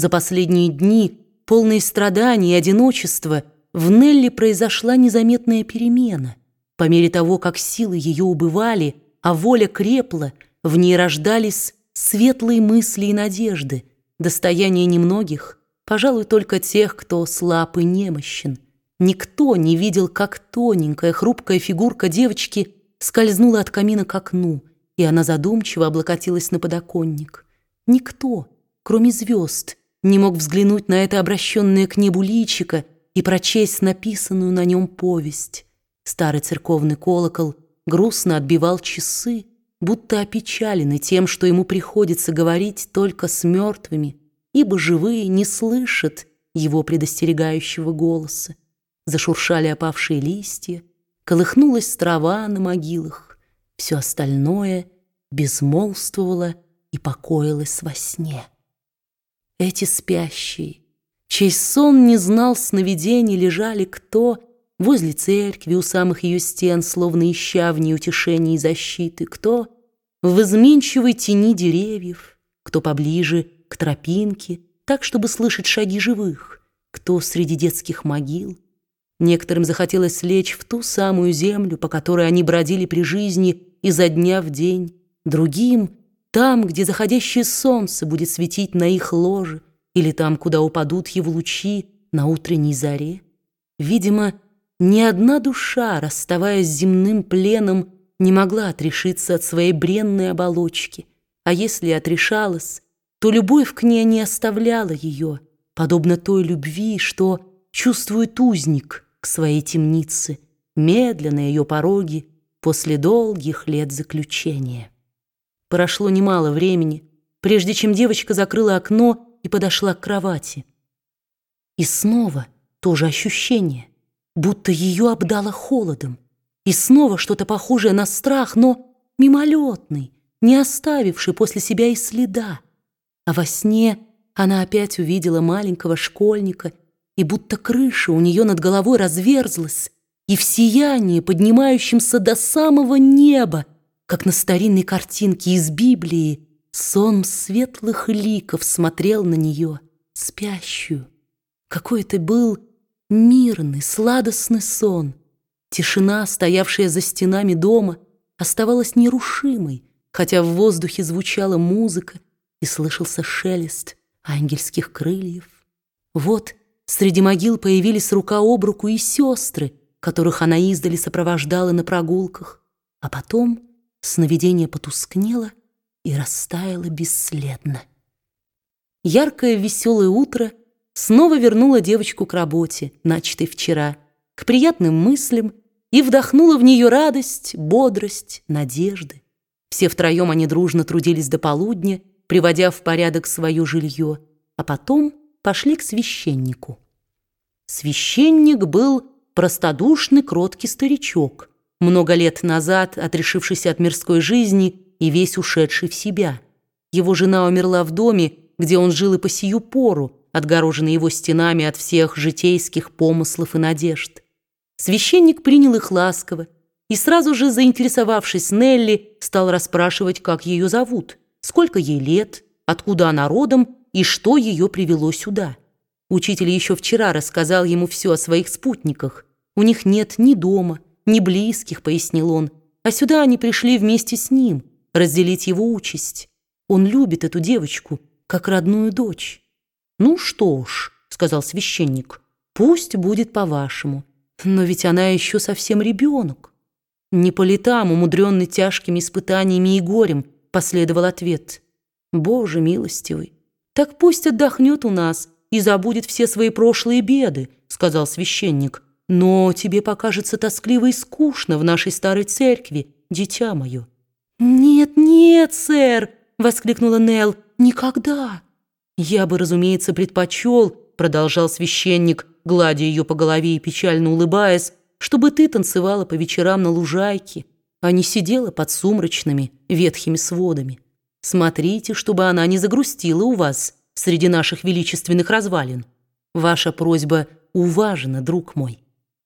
За последние дни, полные страданий и одиночества, в Нелли произошла незаметная перемена. По мере того, как силы ее убывали, а воля крепла, в ней рождались светлые мысли и надежды, достояние немногих, пожалуй, только тех, кто слаб и немощен. Никто не видел, как тоненькая, хрупкая фигурка девочки скользнула от камина к окну, и она задумчиво облокотилась на подоконник. Никто, кроме звезд, не мог взглянуть на это обращенное к небу личико и прочесть написанную на нем повесть. Старый церковный колокол грустно отбивал часы, будто опечаленный тем, что ему приходится говорить только с мертвыми, ибо живые не слышат его предостерегающего голоса. Зашуршали опавшие листья, колыхнулась трава на могилах, все остальное безмолвствовало и покоилось во сне. Эти спящие, чей сон не знал сновидений, лежали кто возле церкви у самых ее стен, словно ища в ней утешения и защиты, кто в изменчивой тени деревьев, кто поближе к тропинке, так, чтобы слышать шаги живых, кто среди детских могил. Некоторым захотелось лечь в ту самую землю, по которой они бродили при жизни изо дня в день, другим — там, где заходящее солнце будет светить на их ложе, или там, куда упадут его лучи на утренней заре. Видимо, ни одна душа, расставаясь с земным пленом, не могла отрешиться от своей бренной оболочки, а если отрешалась, то любовь к ней не оставляла ее, подобно той любви, что чувствует узник к своей темнице, медленно ее пороги после долгих лет заключения. Прошло немало времени, прежде чем девочка закрыла окно и подошла к кровати. И снова то же ощущение, будто ее обдало холодом. И снова что-то похожее на страх, но мимолетный, не оставивший после себя и следа. А во сне она опять увидела маленького школьника, и будто крыша у нее над головой разверзлась, и в сиянии, поднимающемся до самого неба, как на старинной картинке из Библии, сон светлых ликов смотрел на нее, спящую. Какой это был мирный, сладостный сон. Тишина, стоявшая за стенами дома, оставалась нерушимой, хотя в воздухе звучала музыка и слышался шелест ангельских крыльев. Вот среди могил появились рука об руку и сестры, которых она издали сопровождала на прогулках, а потом — Сновидение потускнело и растаяло бесследно. Яркое веселое утро снова вернуло девочку к работе, начатой вчера, к приятным мыслям и вдохнуло в нее радость, бодрость, надежды. Все втроем они дружно трудились до полудня, приводя в порядок свое жилье, а потом пошли к священнику. Священник был простодушный, кроткий старичок, много лет назад отрешившийся от мирской жизни и весь ушедший в себя. Его жена умерла в доме, где он жил и по сию пору, отгороженный его стенами от всех житейских помыслов и надежд. Священник принял их ласково и сразу же, заинтересовавшись Нелли, стал расспрашивать, как ее зовут, сколько ей лет, откуда она родом и что ее привело сюда. Учитель еще вчера рассказал ему все о своих спутниках. У них нет ни дома, не близких, пояснил он, а сюда они пришли вместе с ним, разделить его участь. Он любит эту девочку, как родную дочь. Ну что ж, сказал священник, пусть будет по-вашему, но ведь она еще совсем ребенок. Не по летам, умудренный тяжкими испытаниями и горем, последовал ответ. Боже милостивый, так пусть отдохнет у нас и забудет все свои прошлые беды, сказал священник, но тебе покажется тоскливо и скучно в нашей старой церкви, дитя мое». «Нет, нет, сэр!» — воскликнула Нелл. «Никогда!» «Я бы, разумеется, предпочел», — продолжал священник, гладя ее по голове и печально улыбаясь, «чтобы ты танцевала по вечерам на лужайке, а не сидела под сумрачными ветхими сводами. Смотрите, чтобы она не загрустила у вас среди наших величественных развалин. Ваша просьба уважена, друг мой».